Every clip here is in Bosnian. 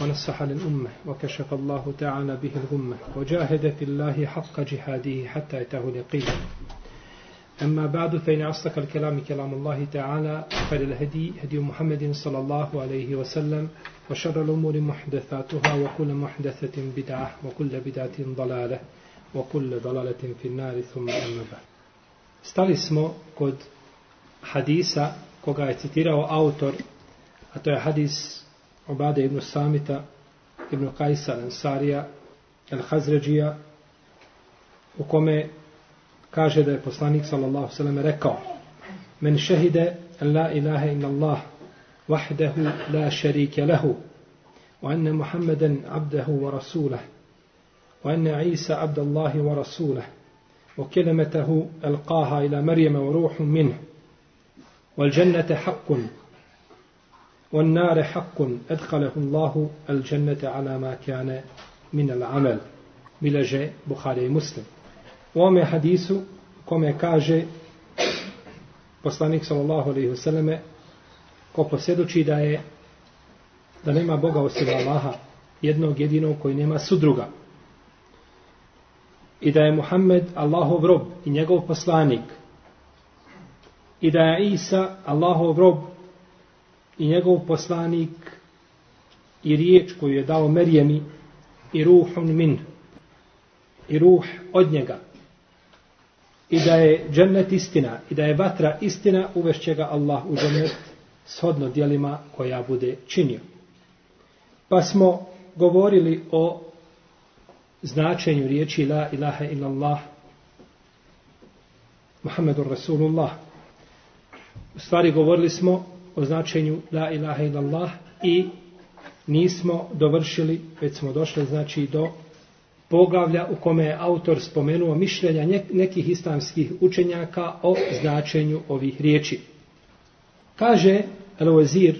ونصح للأمة وكشف الله تعالى به الغمة وجاهد في الله حق جهاده حتى يتاه اليقين. أما بعد فإن أصدق الكلام كلام الله تعالى فللهدي هدي محمد صلى الله عليه وسلم وشر الأمور محدثاتها وكل محدثة بدعة وكل بدعة ضلالة وكل ضلالة في النار ثم أما بعد. Stali smo kod hadisa koga je to je hadis Obade ibn Samita, ibn Kajsa Ansarija, El Hazređija, u kome kaže da je poslanik sallallahu sallam rekao Men šehide la ilaha illa Allah wahdahu la šarike lehu wa anna Muhammeden abdahu wa rasulah wa anna Isa abdallahi wa rasulah ila Marijama wa ruhum minhu wal jannete haqqun والنار حق أدخله الله الجنة على ما كان من العمل بلجة بخاري مسلم وما حديث كما كاجه poslanik sallallahu alejhi ve selleme ko posjedoči da je da nema Boga osim Allaha jednog jedinog koji nema sudruga i da je Muhammed Allahov rob i njegov poslanik i da je Isa Allahov rob i njegov poslanik i riječ koju je dao Merjemi i ruhun min i ruh od njega i da je džennet istina i da je vatra istina uvešće ga Allah u džennet shodno dijelima koja bude činio. Pa smo govorili o značenju riječi la ilaha illallah Muhammedur Rasulullah. U stvari govorili smo o značenju la ilaha illallah i nismo dovršili, već smo došli znači do poglavlja u kome je autor spomenuo mišljenja nekih islamskih učenjaka o značenju ovih riječi. Kaže Al-Wazir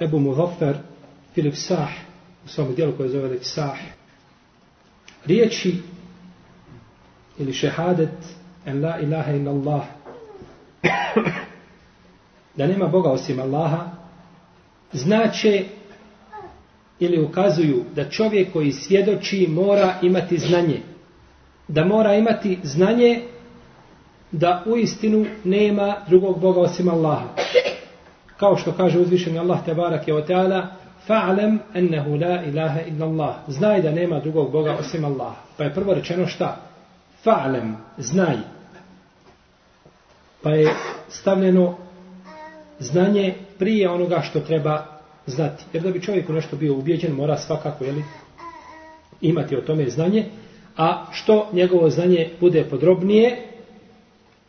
Ebu Muzaffar Filip Sah u svom dijelu koje zove Sah riječi ili šehadet en la ilaha illallah da nema Boga osim Allaha, znače ili ukazuju da čovjek koji svjedoči mora imati znanje. Da mora imati znanje da u istinu nema drugog Boga osim Allaha. Kao što kaže uzvišeni Allah tebarak je o teala, fa'alem ennehu la ilaha illa Allah. Znaj da nema drugog Boga osim Allaha. Pa je prvo rečeno šta? Fa'alem, znaj. Pa je stavljeno znanje prije onoga što treba znati. Jer da bi čovjek nešto bio ubijeđen, mora svakako jeli, imati o tome znanje, a što njegovo znanje bude podrobnije,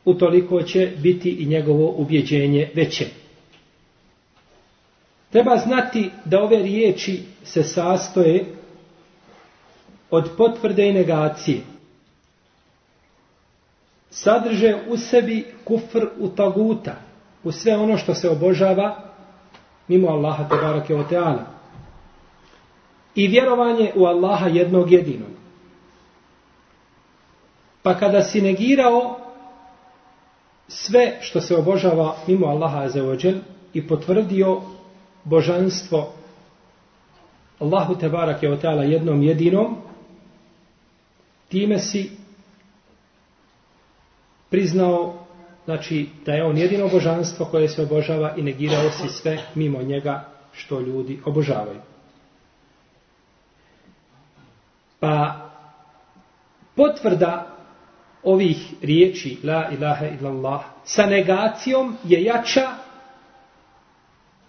utoliko će biti i njegovo ubjeđenje veće. Treba znati da ove riječi se sastoje od potvrde i negacije. Sadrže u sebi kufr u taguta, u sve ono što se obožava mimo Allaha te barake o teala. I vjerovanje u Allaha jednog jedinog. Pa kada si negirao sve što se obožava mimo Allaha azeođel i potvrdio božanstvo Allahu te barake o teala jednom jedinom, time si priznao znači da je on jedino božanstvo koje se obožava i negirao si sve mimo njega što ljudi obožavaju. Pa potvrda ovih riječi la ilaha illallah sa negacijom je jača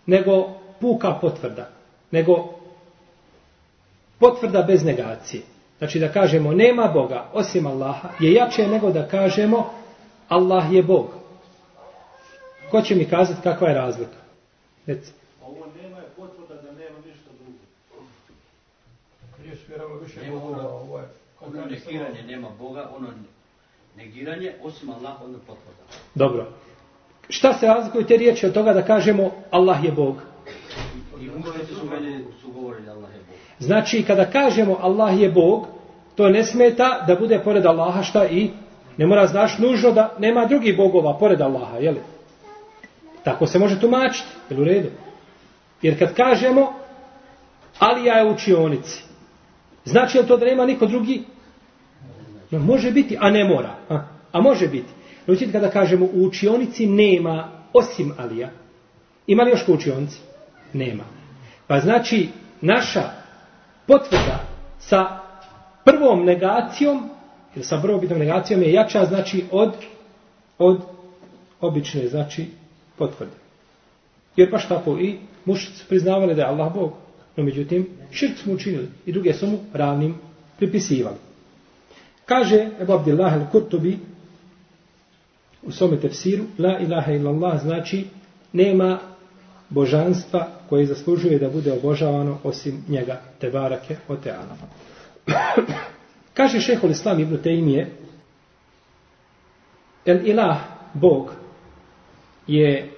nego puka potvrda. Nego potvrda bez negacije. Znači da kažemo nema Boga osim Allaha je jače nego da kažemo Allah je Bog. Ko će mi kazati kakva je razlika? Reci. Ovo nema je potvrda da nema ništa drugo. Riješ vjerava više Boga, ovo je Ono negiranje nema Boga, ono negiranje, osim Allah, ono potvrda. Dobro. Šta se razlikuju te riječi od toga da kažemo Allah je Bog? I mušnici su meni su govorili Allah je Bog. Znači, kada kažemo Allah je Bog, to ne smeta da bude pored Allaha šta i ne mora znaš nužno da nema drugih bogova pored Allaha, jeli? Tako se može tumačiti, jel u redu? Jer kad kažemo Alija je u učionici, znači li to da nema niko drugi? No, može biti, a ne mora. A, a može biti. Znači, kada kažemo u učionici nema osim Alija, ima li još ko učionici? Nema. Pa znači, naša potvrda sa prvom negacijom, Jer sa prvom negacijom je jača, znači, od, od obične, znači, potvrde. Jer baš tako i mušici priznavali da je Allah Bog. No međutim, širk smo učinili i druge su mu ravnim pripisivali. Kaže Ebu Abdillah al-Kurtubi u svome tefsiru, la ilaha illallah znači nema božanstva koje zaslužuje da bude obožavano osim njega, te barake o teana. Kaže šehol Islam ibn Tejmije, el ilah, Bog, je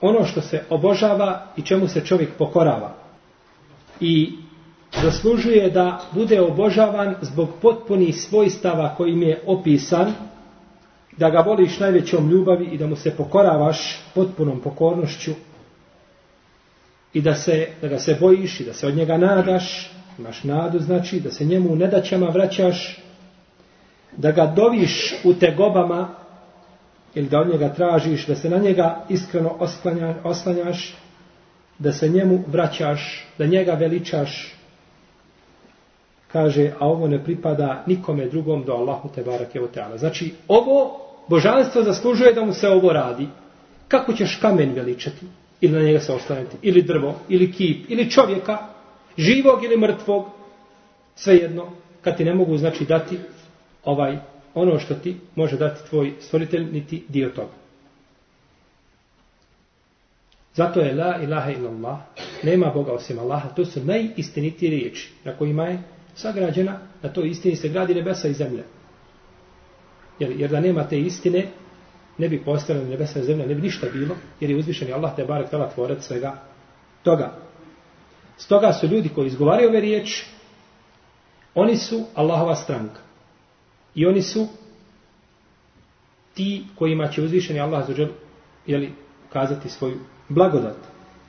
ono što se obožava i čemu se čovjek pokorava. I zaslužuje da bude obožavan zbog potpunih svojstava kojim je opisan, da ga voliš najvećom ljubavi i da mu se pokoravaš potpunom pokornošću i da, se, da ga se bojiš i da se od njega nadaš, imaš nadu znači, da se njemu u nedaćama vraćaš, da ga doviš u tegobama ili da od njega tražiš, da se na njega iskreno oslanjaš, oslanjaš da se njemu vraćaš, da njega veličaš, kaže, a ovo ne pripada nikome drugom do Allahu te barake o teala. Znači, ovo božanstvo zaslužuje da mu se ovo radi. Kako ćeš kamen veličati? Ili na njega se oslanjati? Ili drvo? Ili kip? Ili čovjeka? Živog ili mrtvog? Svejedno, kad ti ne mogu, znači, dati ovaj ono što ti može dati tvoj stvoritelj, niti dio toga. Zato je la ilaha illallah, nema Boga osim Allaha, to su najistinitije riječi na kojima je sagrađena, na to istini se gradi nebesa i zemlja. Jer, jer da nema te istine, ne bi postala nebesa i zemlja, ne bi ništa bilo, jer je uzvišen Allah te barek tala tvorac svega toga. Stoga su ljudi koji izgovaraju ove riječi, oni su Allahova stranka. I oni su ti kojima će uzvišeni Allah zađer, jeli, kazati svoju blagodat.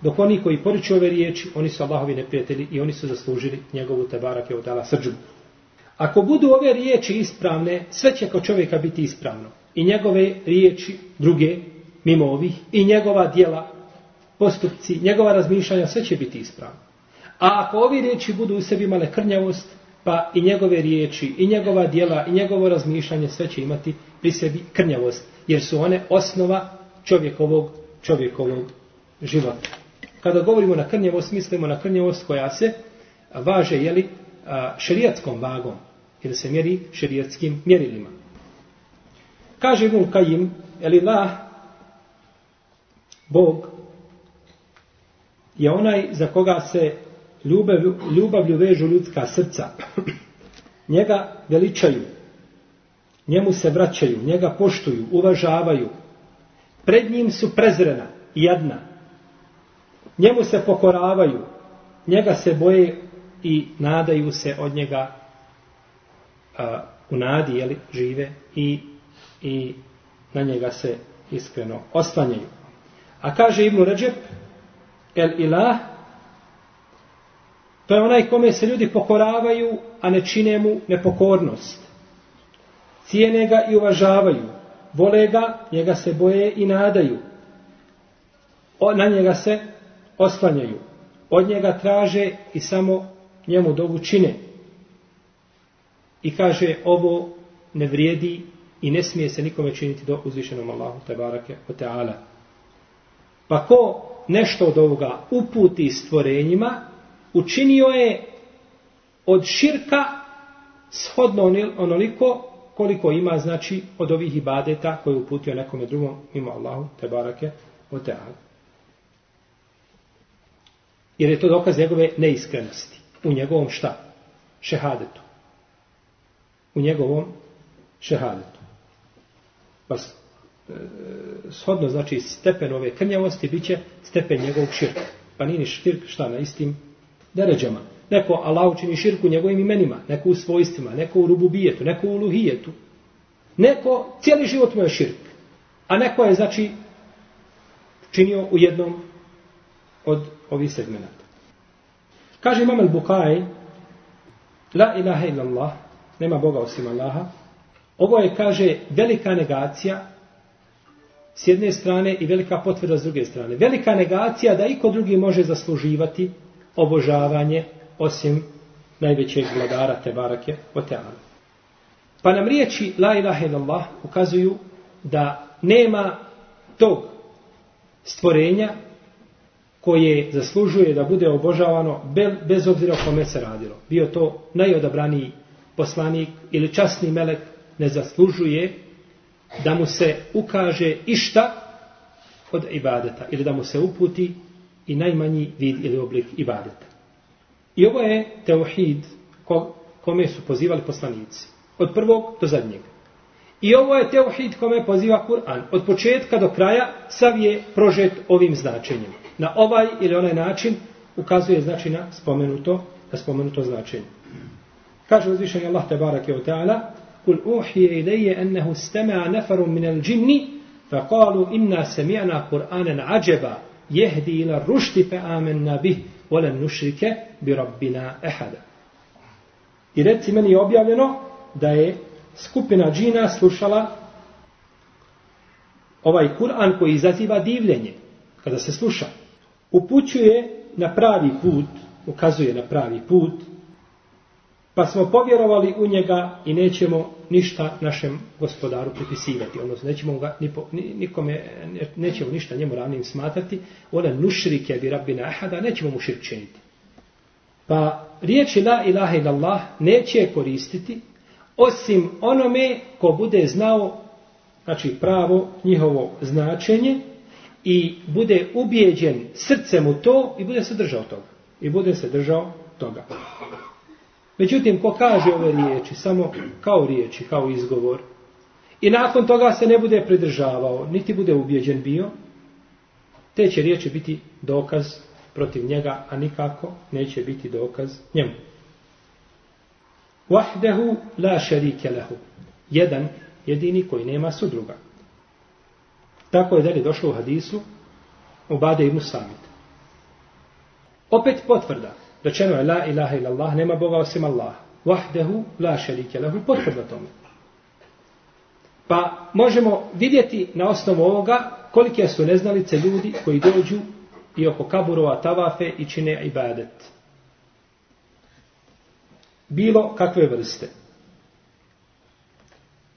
Dok oni koji poriču ove riječi, oni su Allahovi neprijatelji i oni su zaslužili njegovu tebarak je odala srđu. Ako budu ove riječi ispravne, sve će kao čovjeka biti ispravno. I njegove riječi, druge, mimo ovih, i njegova dijela, postupci, njegova razmišljanja, sve će biti ispravno. A ako ovi riječi budu u sebi imale krnjavost, pa i njegove riječi, i njegova dijela, i njegovo razmišljanje, sve će imati pri sebi krnjavost, jer su one osnova čovjekovog, čovjekovog života. Kada govorimo na krnjavost, mislimo na krnjavost koja se važe, jeli, šerijatskom vagom, jer se mjeri šerijatskim mjerilima. Kaže Ibn Kajim, eli la, Bog, je onaj za koga se ljubav, ljubavlju vežu ljudska srca. Njega veličaju, njemu se vraćaju, njega poštuju, uvažavaju. Pred njim su prezrena i jadna. Njemu se pokoravaju, njega se boje i nadaju se od njega a, u nadi, jeli, žive i, i na njega se iskreno oslanjaju. A kaže Ibnu Ređep, el ilah, To je onaj kome se ljudi pokoravaju, a ne čine mu nepokornost. Cijene ga i uvažavaju. Vole ga, njega se boje i nadaju. O, na njega se oslanjaju. Od njega traže i samo njemu dovu čine. I kaže ovo ne vrijedi i ne smije se nikome činiti do uzvišenom Allahu te barake o teala. Pa ko nešto od ovoga uputi stvorenjima, učinio je od širka shodno onoliko koliko ima znači od ovih ibadeta koje uputio nekome drugom mimo Allahu te barake o teala. Jer je to dokaz njegove neiskrenosti u njegovom šta? Šehadetu. u njegovom šehadetu. Pa shodno znači stepen ove krnjavosti bit će stepen njegovog širka. Pa nije ni širk šta na istim deređama. Neko Allah učini širku njegovim imenima, neko u svojstvima, neko u rububijetu, neko u luhijetu. Neko cijeli život mu je širk. A neko je znači činio u jednom od ovih segmenata. Kaže Imam al-Bukaj, La ilaha illallah, nema Boga osim Allaha. Ovo je, kaže, velika negacija s jedne strane i velika potvrda s druge strane. Velika negacija da iko drugi može zasluživati obožavanje osim najvećeg vladara Tebarake Oteana. Pa nam riječi La ilaha illallah ukazuju da nema tog stvorenja koje zaslužuje da bude obožavano bez obzira o kome se radilo. Bio to najodabraniji poslanik ili časni melek ne zaslužuje da mu se ukaže išta od ibadeta ili da mu se uputi i najmanji vid ili oblik ibadeta. I ovo je teuhid kome su pozivali poslanici. Od prvog do zadnjeg. I ovo je teuhid kome poziva Kur'an. Od početka do kraja sav je prožet ovim značenjem. Na ovaj ili onaj način ukazuje znači na spomenuto, na spomenuto značenje. Kaže uzvišenje Allah te barake o ta'ala Kul uhije ideje ennehu stemea neferu minel džinni fa kalu inna semi'na Kur'anen ađeba jehdi ila rušti fe amenna bih volen nušrike bi rabbina ehada. I reci meni je objavljeno da je skupina džina slušala ovaj Kur'an koji izaziva divljenje kada se sluša. Upućuje na pravi put, ukazuje na pravi put, pa smo povjerovali u njega i nećemo ništa našem gospodaru pripisivati. Odnosno, nećemo ga nikome, nećemo ništa njemu ravnim smatrati. Ona nušrike bi rabbina ahada, nećemo mu širk činiti. Pa riječi la ilaha illallah neće koristiti osim onome ko bude znao znači pravo njihovo značenje i bude ubijeđen srcem u to i bude se držao toga. I bude se držao toga. Međutim, ko kaže ove riječi samo kao riječi, kao izgovor, i nakon toga se ne bude pridržavao, niti bude ubijeđen bio, te će riječi biti dokaz protiv njega, a nikako neće biti dokaz njemu. Wahdehu la šerike lehu. Jedan, jedini koji nema sudruga. Tako je dalje došlo u hadisu u Bade ibn Samit. Opet potvrda. Rečeno je la ilaha illallah, nema Boga osim Allah. Vahdehu la šerike lehu. Potvrda tome. Pa možemo vidjeti na osnovu ovoga kolike su neznalice ljudi koji dođu i oko kaburova tavafe i čine ibadet bilo kakve vrste.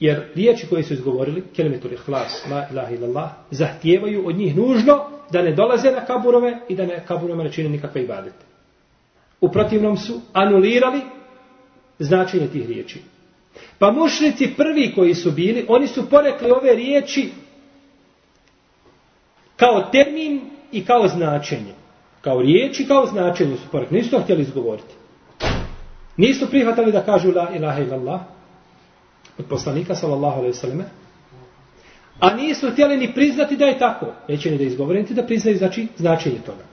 Jer riječi koje su izgovorili, kelimetul ihlas, la ilaha illallah, zahtijevaju od njih nužno da ne dolaze na kaburove i da ne kaburove ne čine nikakve ibadete. U protivnom su anulirali značenje tih riječi. Pa mušnici prvi koji su bili, oni su porekli ove riječi kao termin i kao značenje. Kao riječi, kao značenje su porekli. Nisu to htjeli izgovoriti. Nisu prihvatali da kažu la ilaha illallah od poslanika sallallahu alaihi sallame. A nisu htjeli ni priznati da je tako. Neće ni da izgovoriti da priznaju znači, značenje toga.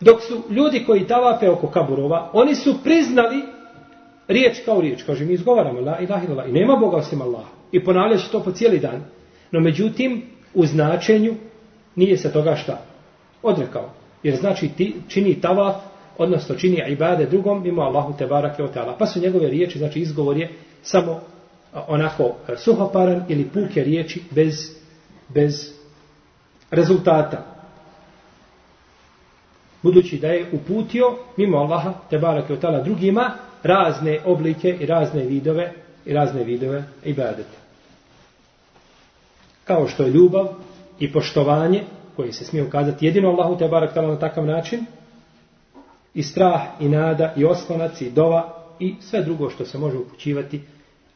Dok su ljudi koji tavape oko kaburova, oni su priznali riječ kao riječ. Kaže, mi izgovaramo la ilaha ilaha I nema Boga osim Allaha. I ponavljaš to po cijeli dan. No međutim, u značenju nije se toga šta odrekao. Jer znači ti čini tavaf odnosno čini ibade drugom mimo Allahu te barake od Pa su njegove riječi, znači izgovor je samo onako e, suhoparan ili puke riječi bez, bez rezultata. Budući da je uputio mimo Allaha te barake od drugima razne oblike i razne vidove i razne vidove ibadeta. Kao što je ljubav i poštovanje koje se smije ukazati jedino Allahu te barake na takav način, i strah i nada i oslonac i dova i sve drugo što se može upućivati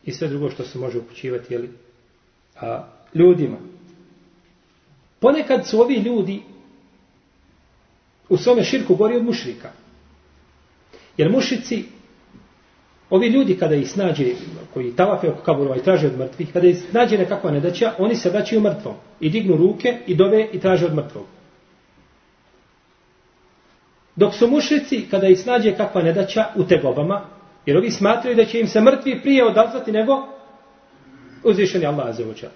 i sve drugo što se može upućivati jeli, a, ljudima. Ponekad su ovi ljudi u svome širku gori od mušrika. Jer mušici, Ovi ljudi kada ih snađe, koji tavafe oko kaburova i traže od mrtvih, kada ih snađe nekakva nedaća, oni se vraćaju mrtvom. I dignu ruke i dove i traže od mrtvog. Dok su mušici, kada ih snađe kakva nedaća u tegobama, jer ovi smatraju da će im se mrtvi prije odazvati nego uzvišeni Allah za oča.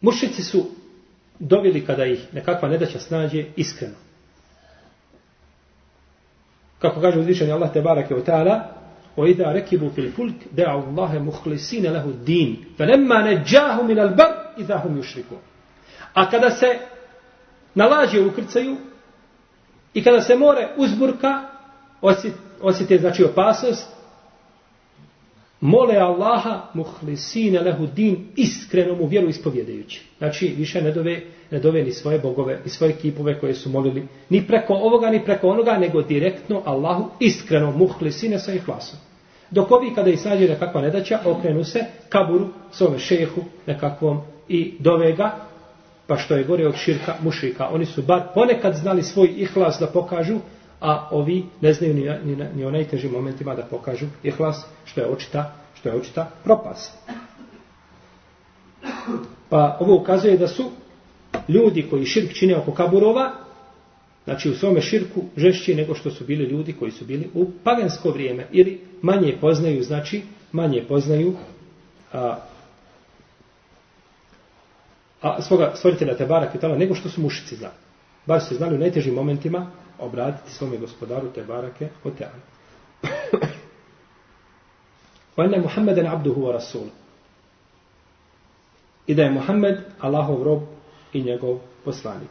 Mušici su doveli kada ih nekakva nedaća snađe iskreno. Kako kaže uzvišeni Allah te barake o ta'ala, وَإِذَا رَكِبُوا فِي الْفُلْكِ دَعُوا اللَّهَ مُخْلِسِينَ لَهُ الدِّينِ فَلَمَّا نَجَّاهُ مِنَ الْبَرْ إِذَا هُمْ يُشْرِكُونَ A kada se na lađe ukrcaju i kada se more uzburka, osjete znači opasnost, mole Allaha muhlisine lehu din iskreno mu vjeru ispovjedajući. Znači više ne dove, ne dove ni svoje bogove, ni svoje kipove koje su molili ni preko ovoga, ni preko onoga, nego direktno Allahu iskreno muhlisine sa ihlasom. Dok ovi kada ih snađe nekakva nedaća, okrenu se kaburu, svome šehu, nekakvom i dovega, pa što je gore od širka mušrika. Oni su bar ponekad znali svoj ihlas da pokažu, a ovi ne znaju ni, ni, ni o najtežim momentima da pokažu ihlas, što je očita, što je očita propas. Pa ovo ukazuje da su ljudi koji širk čine oko kaburova, znači u svome širku žešći nego što su bili ljudi koji su bili u pagansko vrijeme, ili manje poznaju, znači manje poznaju a, a svoga stvoritelja Tebara Kvitala nego što su mušici znali. Bar se znali u najtežim momentima obratiti svome gospodaru Tebarake o Teala. Vajna Muhammeden abduhu wa rasul. I da je Muhammed Allahov rob i njegov poslanik.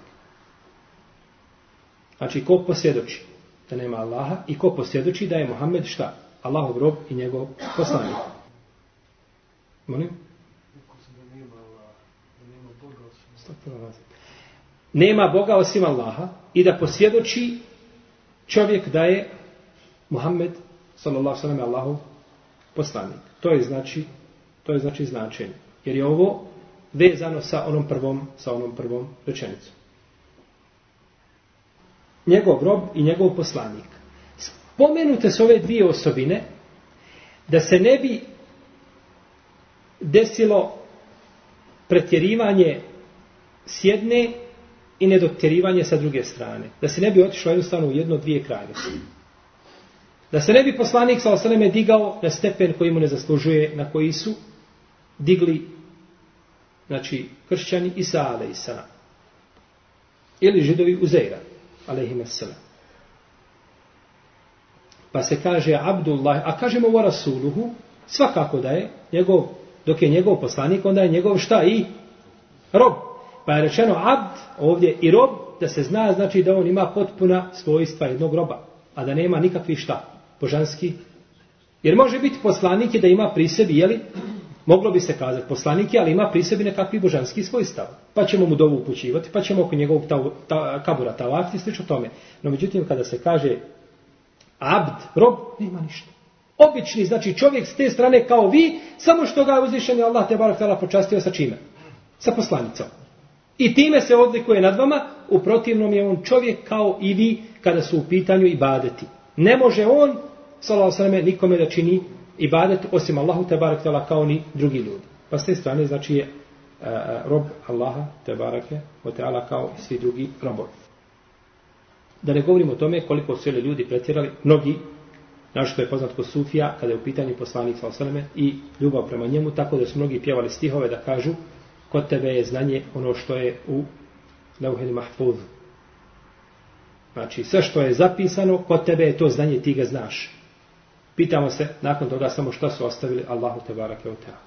Znači, ko posvjedoči da nema Allaha i ko posvjedoči da je Muhammed šta? Allahov rob i njegov poslanik. Molim? Nema Boga osim nema Boga osim Allaha i da posvjedoči čovjek da je Muhammed sallallahu sallam Allahu poslanik. To je znači to je znači značenje. Jer je ovo vezano sa onom prvom sa onom prvom rečenicom. Njegov rob i njegov poslanik. Spomenute su ove dvije osobine da se ne bi desilo pretjerivanje s jedne i nedotjerivanje sa druge strane. Da se ne bi otišlo jednostavno u jedno dvije krajnosti. Da se ne bi poslanik sa osaneme digao na stepen koji mu ne zaslužuje, na koji su digli znači kršćani Isa alaihissala. Ili židovi Uzeira alaihissala. Pa se kaže Abdullah, a kažemo o Rasuluhu, svakako da je njegov, dok je njegov poslanik, onda je njegov šta i rob. Pa je rečeno abd ovdje i rob da se zna znači da on ima potpuna svojstva jednog roba, a da nema nikakvi šta, božanski. Jer može biti poslanik da ima pri sebi, jeli, moglo bi se kazati poslanik je, ali ima pri sebi nekakvi božanski svojstav. Pa ćemo mu dovu upućivati, pa ćemo oko njegovog ta, ta, kabura tavati, slično tome. No međutim, kada se kaže abd, rob, nema ništa. Obični, znači čovjek s te strane kao vi, samo što ga je uzvišen Allah te barak tala počastio sa čime? Sa poslanicom. I time se odlikuje nad vama, u protivnom je on čovjek kao i vi kada su u pitanju ibadeti. Ne može on, salao sveme, nikome da čini ibadet osim Allahu te barak tala kao ni drugi ljudi. Pa s te strane znači je uh, rob Allaha te barake o teala kao i svi drugi robovi. Da ne govorimo o tome koliko su ljudi pretjerali, mnogi, našto je poznat kod Sufija, kada je u pitanju poslanik sallahu i ljubav prema njemu, tako da su mnogi pjevali stihove da kažu kod tebe je znanje ono što je u Leuhel Mahfuz. Znači, sve što je zapisano, kod tebe je to znanje, ti ga znaš. Pitamo se, nakon toga, samo što su ostavili Allahu te barake u teha.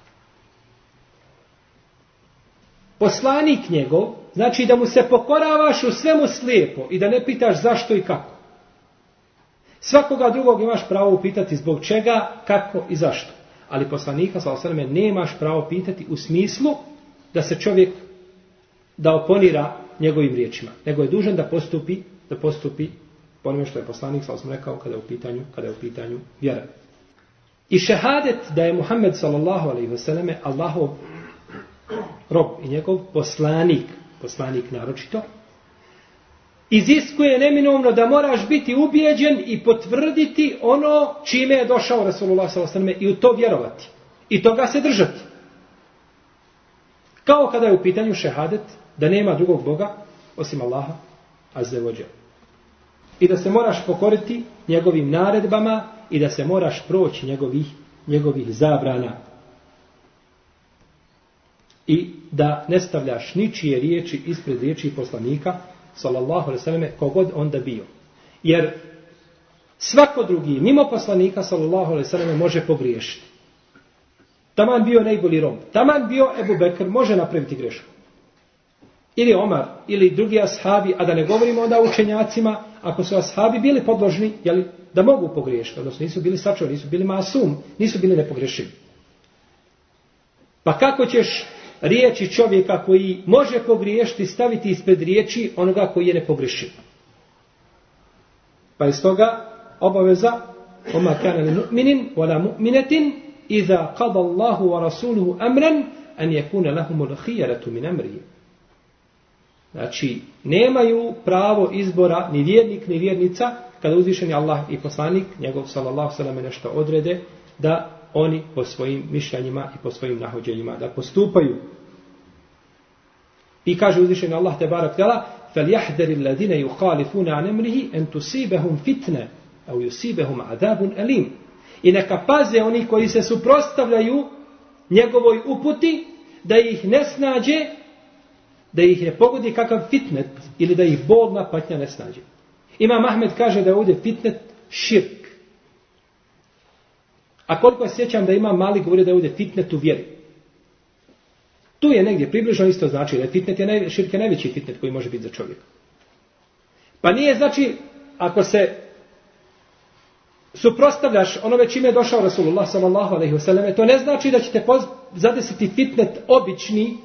Poslanik njegov, znači da mu se pokoravaš u svemu slijepo i da ne pitaš zašto i kako. Svakoga drugog imaš pravo upitati zbog čega, kako i zašto. Ali poslanika, sa osaname, nemaš pravo pitati u smislu da se čovjek da oponira njegovim riječima, nego je dužan da postupi da postupi po onome što je poslanik sa osam rekao kada je u pitanju kada je u pitanju vjera. I šehadet da je Muhammed sallallahu alejhi ve selleme Allahov rob i njegov poslanik, poslanik naročito, iziskuje neminovno da moraš biti ubijeđen i potvrditi ono čime je došao Rasulullah s.a.v. i u to vjerovati. I toga se držati. Kao kada je u pitanju šehadet da nema drugog Boga osim Allaha azzevođa. I da se moraš pokoriti njegovim naredbama i da se moraš proći njegovih, njegovih zabrana. I da ne stavljaš ničije riječi ispred riječi poslanika sallallahu alejhi ve kogod onda bio. Jer svako drugi mimo poslanika sallallahu alejhi ve može pogriješiti. Taman bio najbolji rob. Taman bio Ebu Bekr može napraviti grešku. Ili Omar, ili drugi ashabi, a da ne govorimo onda učenjacima, ako su ashabi bili podložni, jeli, da mogu pogriješiti, odnosno nisu bili sačuvani, nisu bili masum, nisu bili nepogrešivi. Pa kako ćeš riječi čovjeka koji može pogriješiti staviti ispred riječi onoga koji je nepogrešiv. Pa iz toga obaveza oma kana li mu'minin wala mu'minetin iza qada Allahu wa rasuluhu amran an yakuna lahum al-khiyaratu min amrihi. Znači, nemaju pravo izbora ni vjernik ni vjernica kada uzvišeni Allah i poslanik, njegov sallallahu sallam nešto odrede, da oni po svojim mišljanjima i po svojim nahođenjima da postupaju. I kaže uzvišeni Allah te barak tela, فَلْيَحْدَرِ الَّذِينَ يُخَالِفُونَ عَنْ أَمْرِهِ أَنْ تُسِيبَهُمْ فِتْنَ أَوْ يُسِيبَهُمْ عَذَابٌ أَلِيمٌ I neka paze oni koji se suprostavljaju njegovoj uputi, da ih ne snađe, da ih ne pogodi kakav fitnet, ili da ih bolna patnja ne snađe. Imam Ahmed kaže da je ovdje fitnet širk. A koliko se sjećam da ima mali govori da je ovdje fitnet u vjeri. Tu je negdje približno isto znači da je fitnet je naj, širk je najveći fitnet koji može biti za čovjeka. Pa nije znači ako se suprostavljaš onome čime je došao Rasulullah sallallahu alaihi wasallam, to ne znači da ćete zadesiti fitnet obični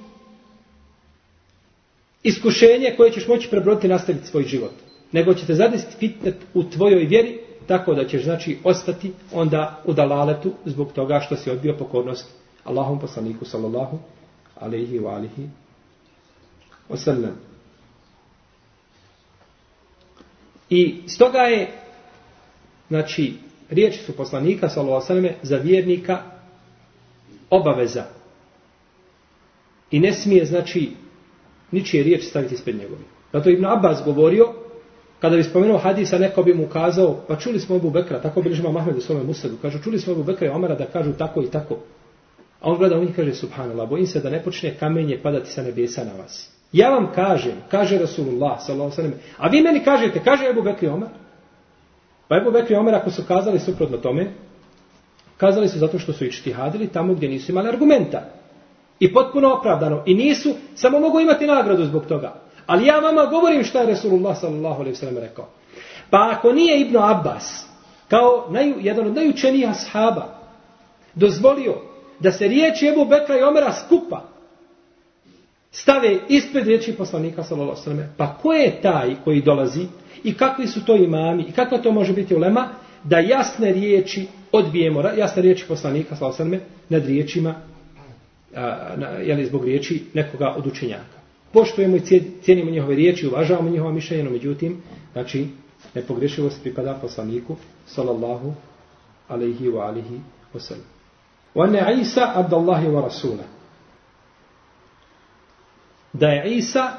iskušenje koje ćeš moći prebroditi i nastaviti svoj život. Nego ćete zadesiti fitnet u tvojoj vjeri tako da ćeš znači ostati onda u dalaletu zbog toga što si odbio pokornost Allahom poslaniku sallallahu alaihi wa alihi wasallam. I stoga je znači riječi su poslanika sallallahu alaihi za vjernika obaveza i ne smije znači ničije riječi staviti ispred njegovi. Zato Ibn Abbas govorio kada bi spomenuo hadisa, neko bi mu kazao, pa čuli smo Ebu Bekra, tako bi ližima Mahmed u svome musadu, kažu, čuli smo Ebu Bekra i Omara da kažu tako i tako. A on gleda u njih kaže, subhanallah, bojim se da ne počne kamenje padati sa nebesa na vas. Ja vam kažem, kaže Rasulullah, sallallahu sallam, a vi meni kažete, kaže Ebu Bekri Omar. Pa Ebu Bekri Omer ako su kazali suprotno tome, kazali su zato što su ištihadili tamo gdje nisu imali argumenta. I potpuno opravdano. I nisu, samo mogu imati nagradu zbog toga. Ali ja vama govorim šta je Resulullah sallallahu alaihi sallam rekao. Pa ako nije Ibn Abbas, kao naj, jedan od najučenijih ashaba, dozvolio da se riječi Ebu Bekra i Omera skupa stave ispred riječi poslanika sallallahu alaihi sallam, pa ko je taj koji dolazi i kakvi su to imami i kako to može biti ulema, da jasne riječi odbijemo, jasne riječi poslanika sallallahu alaihi sallam, nad riječima, a, na, jeli zbog riječi nekoga od učenjaka poštujemo i cijenimo njihove riječi, uvažavamo njihova mišljenja, no međutim, znači, nepogrešivost pripada poslaniku, sallallahu alaihi wa alihi wa sallam. Wa عيسى Isa الله wa rasula. Da je Isa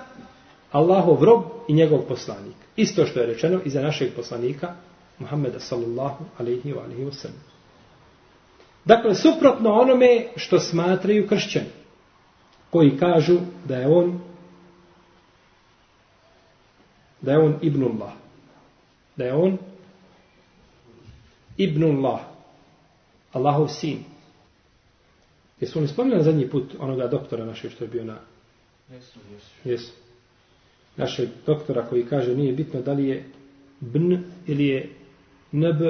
Allahov rob i njegov poslanik. Isto što je rečeno i za našeg poslanika, Muhammeda sallallahu alaihi wa alaihi wa sallam. Dakle, suprotno onome što smatraju kršćani, koji kažu da je on da je on Ibnullah. Da je on Ibnullah. Allahov sin. Jesu oni spominjali zadnji put onoga doktora našeg što je bio na... Jesu, jesu. Jesu. Našeg doktora koji kaže nije bitno da li je bn ili je nb,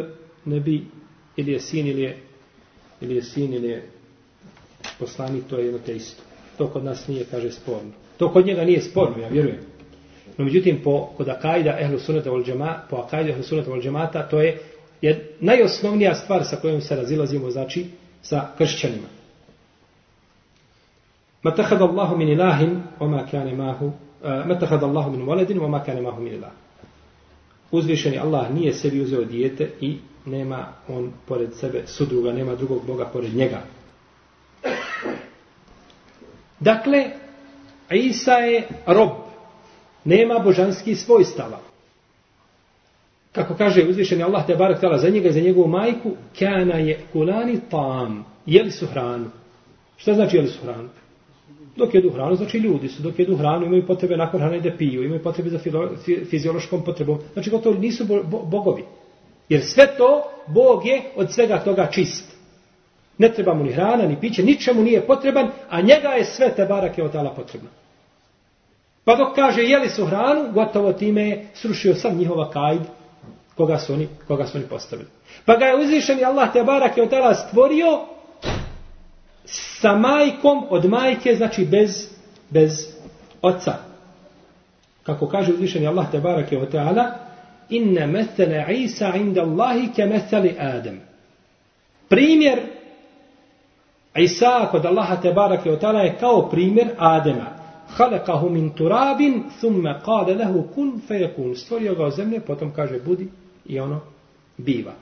nebi, ili je sin ili je, ili je sin ili je poslanik, to je jedno te isto. To kod nas nije, kaže, sporno. To kod njega nije sporno, ja vjerujem. No međutim, po, kod akajda ehlu sunata vol džemata, po akajda ehlu sunata vol džemata, to je, je najosnovnija stvar sa kojom se razilazimo, znači, sa kršćanima. Ma tahad Allahu min ilahin, oma kane mahu, eh, ma tahad Allahu min waladin, oma kane mahu min ilah. uzvišeni Allah nije sebi uzeo dijete i nema on pored sebe sudruga, nema drugog Boga pored njega. Dakle, Isa je rob, nema božanskih svojstava. Kako kaže uzvišeni Allah te barak tala za njega i za njegovu majku, kana je kulani tam, jeli su hranu. Šta znači jeli su hranu? Dok jedu hranu, znači ljudi su, dok jedu hranu, imaju potrebe nakon hrane da piju, imaju potrebe za filo, fiziološkom potrebom. Znači, gotovo nisu bo, bo, bogovi. Jer sve to, Bog je od svega toga čist. Ne treba mu ni hrana, ni piće, ničemu nije potreban, a njega je sve te barake od Allah potrebno. Pa dok kaže jeli su hranu, gotovo time je srušio sam njihova kajd koga su oni, koga su oni postavili. Pa ga je uzvišen i Allah te barake od Allah stvorio sa majkom od majke, znači bez, bez oca. Kako kaže uzvišeni Allah te barake o Allah, inna metele Isa inda Allahi ke meteli Adem. Primjer Isa kod Allaha te barake o Allah je kao primjer Adema. Halekahu min turabin, thumme kale lehu kun fejekun. Stvorio ga od zemlje, potom kaže budi i ono biva.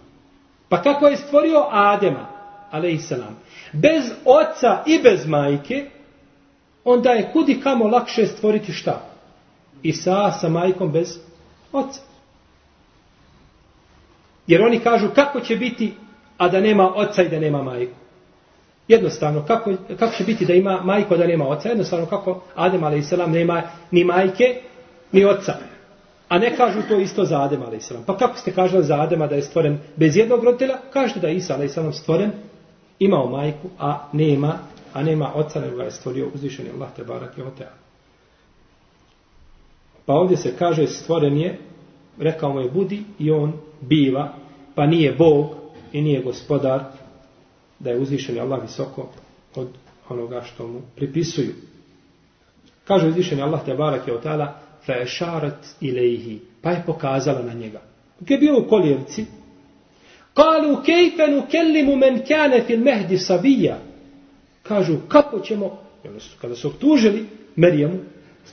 Pa kako je stvorio Adema, alaihissalam, bez oca i bez majke, onda je kudi kamo lakše stvoriti šta? Isa sa majkom bez oca. Jer oni kažu kako će biti, a da nema oca i da nema majku. Jednostavno, kako, kako će biti da ima majko da nema oca? Jednostavno, kako Adem a.s. nema ni majke, ni oca. A ne kažu to isto za Adem a.s. Pa kako ste kažali za Adema da je stvoren bez jednog roditelja? Kažete da je Isa a.s. stvoren, imao majku, a nema, a nema oca, nego ga je stvorio uzvišeni Allah te barak i otea. Pa ovdje se kaže stvoren je, rekao mu je budi i on biva, pa nije Bog i nije gospodar, da je uzvišeni Allah visoko od onoga što mu pripisuju. Kaže uzvišeni Allah te barak je otala fa ešarat ilaihi, pa je pokazala na njega. Gdje je bio u koljevci, kalu kejfe nukellimu men kane fil mehdi sabija. Kažu, kako ćemo, kada su obtužili Merijamu,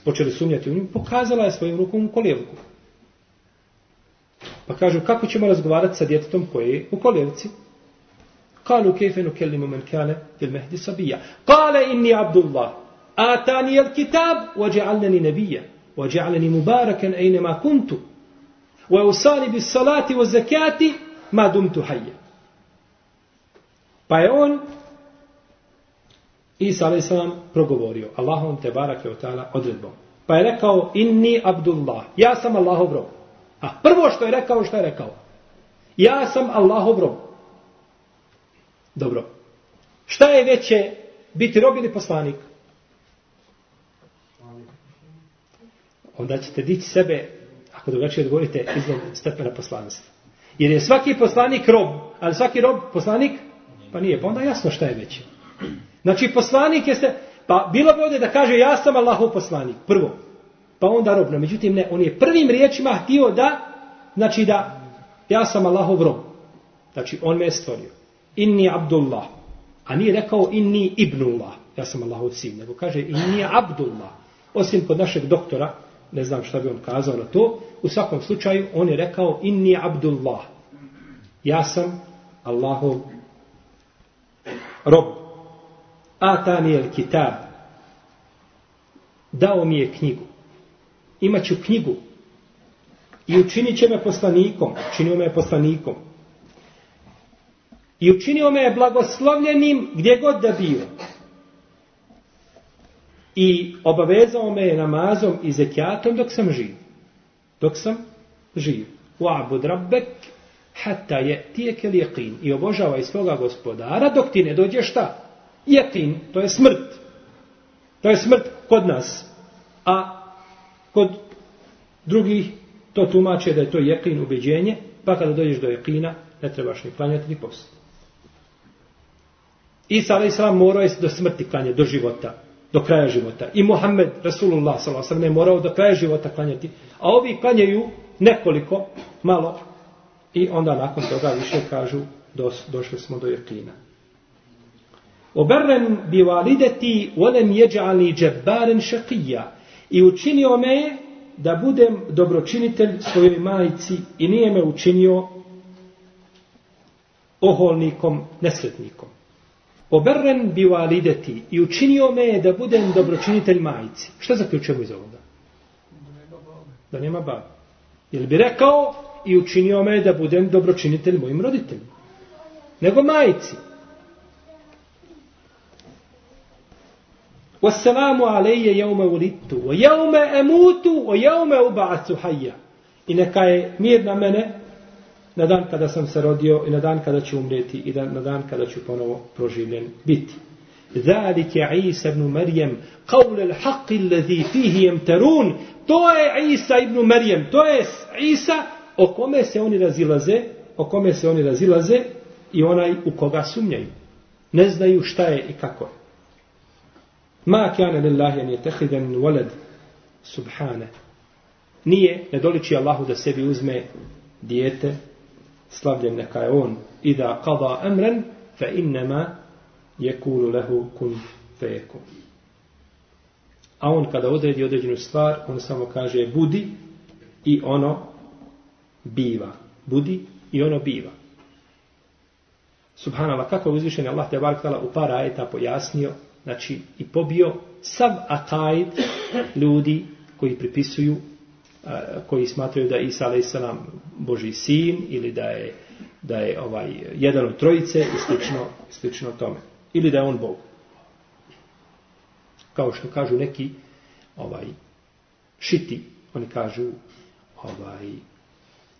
počeli sumnjati u nju, pokazala je svojim rukom u koljevku. Pa kažu, kako ćemo razgovarati sa djetetom koje je u koljevci? قالوا كيف نكلم من كان في المهد صبيا قال إني عبد الله آتاني الكتاب وجعلني نبيا وجعلني مباركا أينما كنت وأوصاني بالصلاة ma dum tu hajje. Pa je on, Isa a.s. progovorio, Allahom te barake od ta'ala odredbom. Pa je rekao, inni abdullah, ja sam Allahov rob. A prvo što je rekao, što je rekao? Ja sam Allahov rob. Dobro. Šta je veće biti rob ili poslanik? Onda ćete dići sebe, ako drugačije odgovorite, iznad stepena poslanstva. Jer je svaki poslanik rob, ali svaki rob poslanik? Pa nije, pa onda jasno šta je veći. Znači poslanik jeste, pa bilo bi ovdje da kaže ja sam Allahov poslanik, prvo. Pa onda rob, no međutim ne, on je prvim riječima htio da, znači da ja sam Allahov rob. Znači on me je stvorio inni abdullah. A nije rekao inni ibnullah. Ja sam Allahov sin. Nego kaže inni abdullah. Osim kod našeg doktora, ne znam šta bi on kazao na to, u svakom slučaju on je rekao inni abdullah. Ja sam Allahov rob. Atani el kitab. Dao mi je knjigu. Imaću knjigu. I učinit će me poslanikom. Učinio me poslanikom. I učinio me je blagoslovljenim gdje god da bio. I obavezao me je namazom i zekijatom dok sam živ. Dok sam živ. Wa'bud rabbek hatta je tijeke jeqin. I obožavaj svoga gospodara dok ti ne dođe šta? Jeqin, to je smrt. To je smrt kod nas. A kod drugih to tumače da je to jeqin ubeđenje, pa kada dođeš do jeqina ne trebaš ni klanjati ni postati. Isa a.s. morao je do smrti klanjati, do života, do kraja života. I Muhammed, Rasulullah s.a.v. je morao do kraja života klanjati. A ovi klanjaju nekoliko, malo, i onda nakon toga više kažu, dos, došli smo do jeklina. Oberren bi valideti volem jeđani džebbaren šakija. I učinio me da budem dobročinitelj svojoj majici i nije me učinio oholnikom, nesretnikom. Oberren bi valideti i učinio me je da budem dobročinitelj majici. Šta zaključujemo iz ovoga? Da nema babi. Jel bi rekao i učinio me da budem dobročinitelj mojim roditeljima? Nego majici. Wassalamu alejje jeume ulitu, o jeume emutu, o jeume ubacu hajja. I neka je mir na mene na dan kada sam se rodio i na dan kada ću umreti i da, na dan kada ću ponovo proživljen biti. Zalike Isa ibn Marijem qavle l'haqi allazi fihi yamtarun. to je Isa ibn Marijem to je Isa o kome se oni razilaze o kome se oni razilaze i onaj u koga sumnjaju ne znaju šta je i kako je Ma kane lillahi an yattakhidha walad subhana. Nije ne doliči Allahu da sebi uzme dijete, slavljen neka je on, i da kada emren, fe innema je kulu lehu kun fayakun. A on kada odredi određenu stvar, on samo kaže budi i ono biva. Budi i ono biva. Subhanallah, kako je uzvišen Allah te barkala u par ajeta pojasnio znači i pobio sav akajd ljudi koji pripisuju koji smatraju da je Isa a.s. Boži sin ili da je da je ovaj jedan od trojice i slično, slično tome. Ili da je on Bog. Kao što kažu neki ovaj šiti, oni kažu ovaj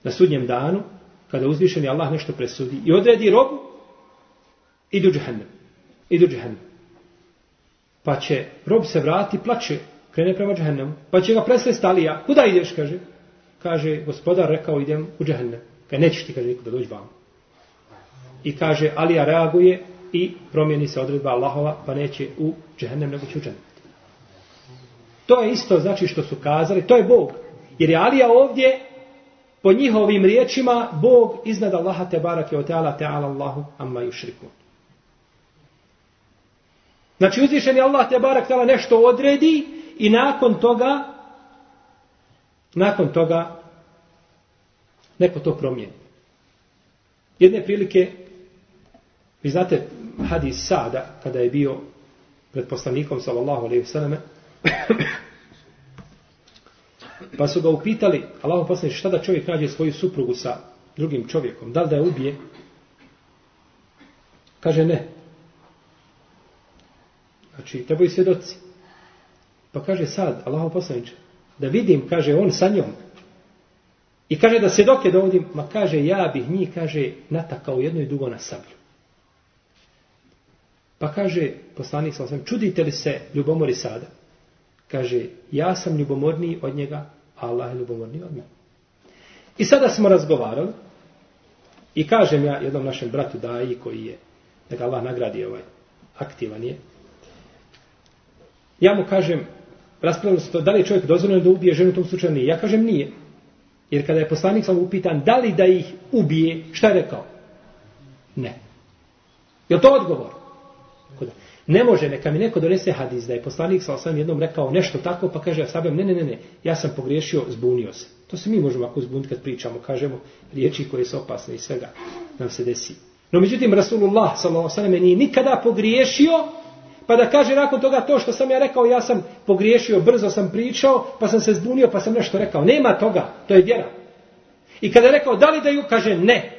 na sudnjem danu kada uzvišeni Allah nešto presudi i odredi robu idu džehennem. Idu džehennem. Pa će rob se vrati, plače, krene prema džahennemu. Pa će ga presvesti Alija. Kuda ideš, kaže? Kaže, gospodar rekao, idem u džahennem. Kaže, nećeš ti, kaže, niko da dođi vam. I kaže, Alija reaguje i promijeni se odredba Allahova, pa neće u džahennem, nego će u džahennem. To je isto, znači, što su kazali, to je Bog. Jer je Alija ovdje, po njihovim riječima, Bog iznad Allaha te barake o teala, teala Allahu, amma yushriku. Znači uzvišeni Allah te barak tala nešto odredi i nakon toga nakon toga neko to promijeni. Jedne prilike vi znate hadis Sada kada je bio pred poslanikom sallallahu alejhi ve selleme pa su ga upitali Allahu poslanik šta da čovjek nađe svoju suprugu sa drugim čovjekom da li da je ubije kaže ne Znači, trebaju svjedoci. Pa kaže sad, Allah poslaniče, da vidim, kaže, on sa njom. I kaže da se doke dovodim, ma kaže, ja bih njih, kaže, natakao jedno i dugo na sablju. Pa kaže, poslanik sa osam, čudite li se ljubomori sada? Kaže, ja sam ljubomorniji od njega, a Allah je ljubomorniji od mene. I sada smo razgovarali i kažem ja jednom našem bratu Daji koji je, da ga Allah nagradi ovaj, aktivan je, Ja mu kažem, raspravljamo se to, da li je čovjek dozvoljeno da ubije ženu u tom slučaju? Nije. Ja kažem nije. Jer kada je poslanik sam upitan da li da ih ubije, šta je rekao? Ne. Je to odgovor? Ne može, neka mi neko donese hadis da je poslanik sa osam jednom rekao nešto tako, pa kaže Asabem, ne, ne, ne, ne, ja sam pogriješio, zbunio se. To se mi možemo ako zbuniti kad pričamo, kažemo riječi koje su opasne i svega nam se desi. No međutim, Rasulullah s.a.v. nije nikada pogriješio, pa da kaže nakon toga to što sam ja rekao, ja sam pogriješio, brzo sam pričao, pa sam se zbunio, pa sam nešto rekao. Nema toga, to je vjera. I kada je rekao, da li da ju, kaže ne.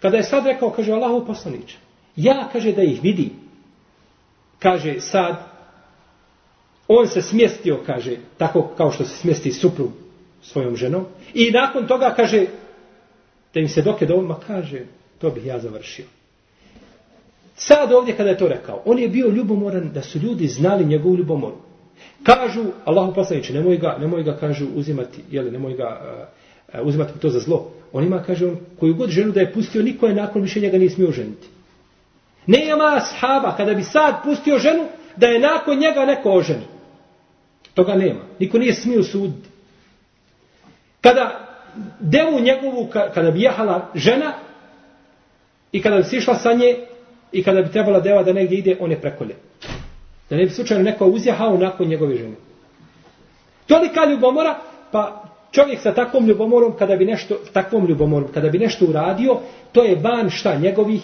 Kada je sad rekao, kaže Allahu poslaniče, ja kaže da ih vidi. Kaže sad, on se smjestio, kaže, tako kao što se smjesti suprug svojom ženom. I nakon toga kaže, da im se doke do ovima kaže, to bih ja završio. Sad ovdje kada je to rekao, on je bio ljubomoran da su ljudi znali njegovu ljubomoru. Kažu, Allahu poslaniče, nemoj ga, nemoj ga, kažu, uzimati, jeli, nemoj ga uh, uzimati to za zlo. On ima, kaže, on, koju god ženu da je pustio, niko je nakon više njega nije smio ženiti. Nema sahaba, kada bi sad pustio ženu, da je nakon njega neko oženi. Toga nema. Niko nije smio suditi. Kada devu njegovu, kada bi jehala žena, i kada bi sišla sa nje, i kada bi trebala deva da negdje ide, on je prekolje. Da ne bi slučajno neko uzjahao nakon njegove žene. Tolika ljubomora, pa čovjek sa takvom ljubomorom, kada bi nešto, takvom ljubomorom, kada bi nešto uradio, to je ban šta, njegovih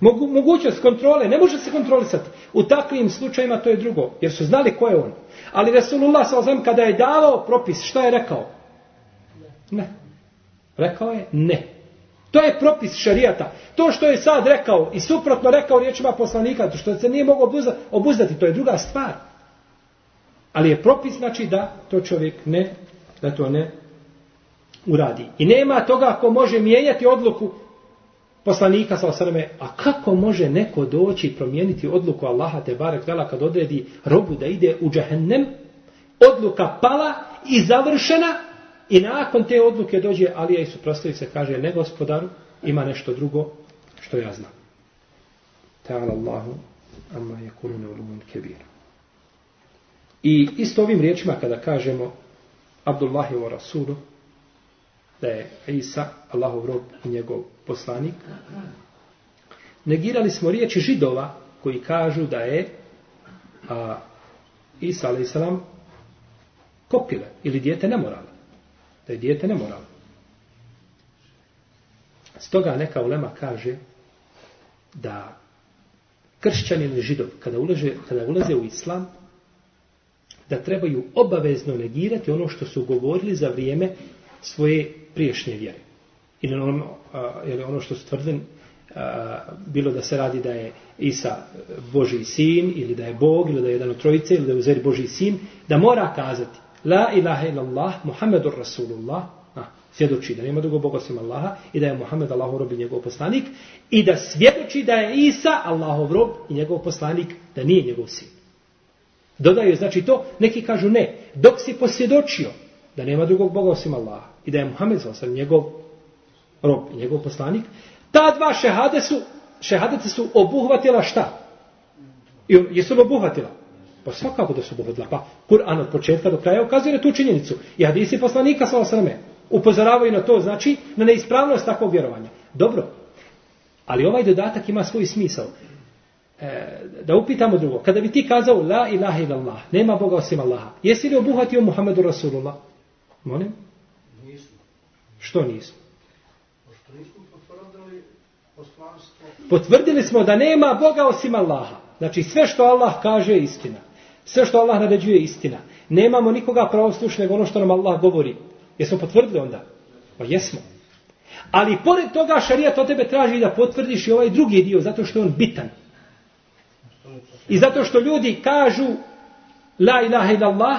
Mogu, mogućnost kontrole, ne može se kontrolisati. U takvim slučajima to je drugo, jer su znali ko je on. Ali Resulullah s.a.v. kada je davao propis, šta je rekao? Ne. Rekao je ne. To je propis šarijata. To što je sad rekao i suprotno rekao riječima poslanika, to što se nije mogo obuzdati, to je druga stvar. Ali je propis znači da to čovjek ne, da to ne uradi. I nema toga ko može mijenjati odluku poslanika sa osrme, a kako može neko doći i promijeniti odluku Allaha te barek vela kad odredi robu da ide u džahennem, odluka pala i završena i nakon te odluke dođe Alija i suprostavi se kaže ne gospodaru, ima nešto drugo što ja znam. Ta'ala Allahu amma je kulune ulumun kebir. I isto ovim riječima kada kažemo Abdullahi wa Rasulu, da je Isa, Allahov rob i njegov poslanik, negirali smo riječi židova koji kažu da je a, Isa, a.s. kopile ili dijete nemoralno. Da je dijete nemoralno. Stoga neka ulema kaže da kršćanin ili židov kada ulaze, kada ulaze u islam da trebaju obavezno negirati ono što su govorili za vrijeme svoje priješnje vjere. Ili ono, ili ono što su tvrdili, bilo da se radi da je Isa Boži sin, ili da je Bog, ili da je jedan od trojice, ili da je uzeri Boži sin, da mora kazati La ilaha illallah, Muhammedur Rasulullah, a, svjedoči da nema drugog Boga osim Allaha, i da je Muhammed Allahov rob i njegov poslanik, i da svjedoči da je Isa Allahov rob i njegov poslanik, da nije njegov sin. Dodaju, znači to, neki kažu ne, dok si posvjedočio da nema drugog Boga osim Allaha, i da je Muhammed sa njegov rob, njegov poslanik, ta dva šehade su, šehadete su obuhvatila šta? I jesu li obuhvatila? Pa svakako da su obuhvatila. Pa Kur'an od početka do kraja ukazuje na tu činjenicu. I hadisi poslanika sa osrame upozoravaju na to, znači, na neispravnost takvog vjerovanja. Dobro. Ali ovaj dodatak ima svoj smisao. E, da upitamo drugo. Kada bi ti kazao la ilaha illallah, nema Boga osim Allaha, jesi li obuhvatio Muhammedu Rasulullah? Molim? Što nisu? Potvrdili smo da nema Boga osim Allaha. Znači sve što Allah kaže je istina. Sve što Allah naređuje je istina. Nemamo nikoga pravoslušnog ono što nam Allah govori. Jesmo potvrdili onda? Pa jesmo. Ali pored toga šarijat od tebe traži da potvrdiš i ovaj drugi dio zato što je on bitan. I zato što ljudi kažu la ilaha illallah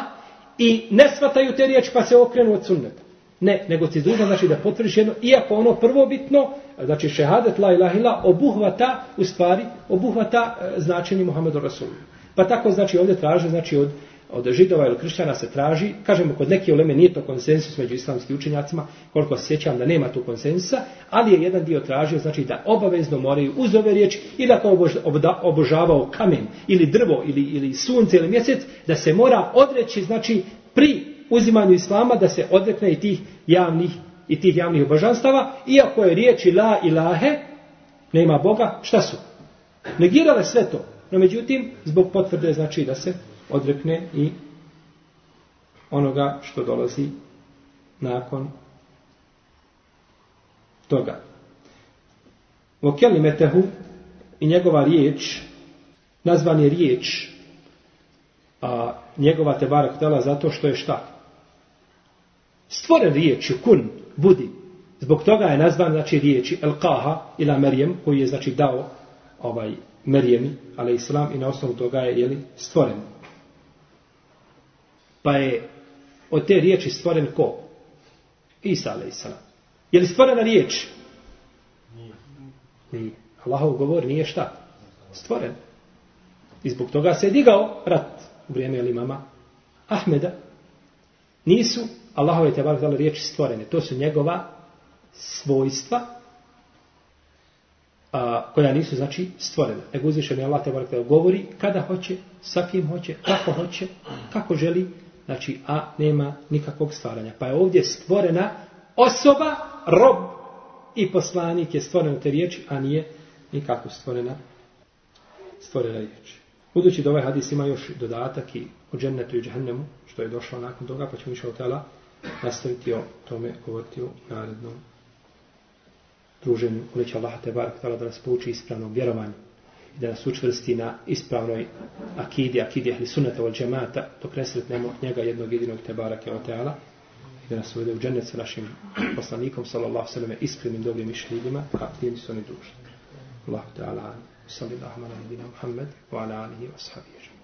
i ne shvataju te riječi pa se okrenu od sunneta. Ne, nego ti dužan znači da potvrdiš jedno, iako ono prvobitno, znači šehadet la ilaha illa, obuhvata, u stvari, obuhvata e, značenje Muhammedu Rasulullah. Pa tako znači ovdje traže, znači od, od židova ili kršćana se traži, kažemo kod neke uleme nije to konsensus među islamskim učenjacima, koliko se sjećam da nema tu konsensusa, ali je jedan dio tražio, znači da obavezno moraju uz ove riječi i da to obožavao kamen ili drvo ili, ili sunce ili mjesec, da se mora odreći, znači pri uzimanju islama da se odrekne i tih javnih i tih javnih obožanstava, iako je riječi la ilahe, nema Boga, šta su? Negirale sve to. No međutim, zbog potvrde znači da se odrekne i onoga što dolazi nakon toga. U kelimetehu i njegova riječ, nazvan je riječ, a njegova te barak tela zato što je šta? stvoren riječ, kun, budi. Zbog toga je nazvan znači riječi el kaha ila Merijem koji je znači dao ovaj Merijemi, ale islam i na osnovu toga je jeli, stvoren. Pa je od te riječi stvoren ko? Isa ale islam. Je li stvorena riječ? Nije. Nije. Allahov govor nije šta? Stvoren. I zbog toga se je digao rat u vrijeme mama Ahmeda. Nisu Allahove te bar riječi stvorene. To su njegova svojstva a, koja nisu znači stvorena. Nego uzvišeni je Allah te barak govori kada hoće, sa kim hoće, kako hoće, kako želi, znači a nema nikakvog stvaranja. Pa je ovdje stvorena osoba, rob i poslanik je stvorena te riječi, a nije nikako stvorena stvorena riječ. Budući da ovaj hadis ima još dodatak i o džennetu i džahennemu, što je došlo nakon toga, pa ćemo išao tela nastaviti o tome govoriti u narednom druženju. Uleće Allah te barak da nas pouči ispravnom vjerovanju i da nas učvrsti na ispravnoj akidi, akidi ahli sunnata wal džemata, dok ne sretnemo njega jednog jedinog te barake o teala i da nas uvede u džennet sa našim poslanikom, sallallahu sallam, iskrenim dobrim mišljivima, a tim su oni družni. Allah te ala, sallallahu ala nabina Muhammed, wa ala alihi wa sahabihi.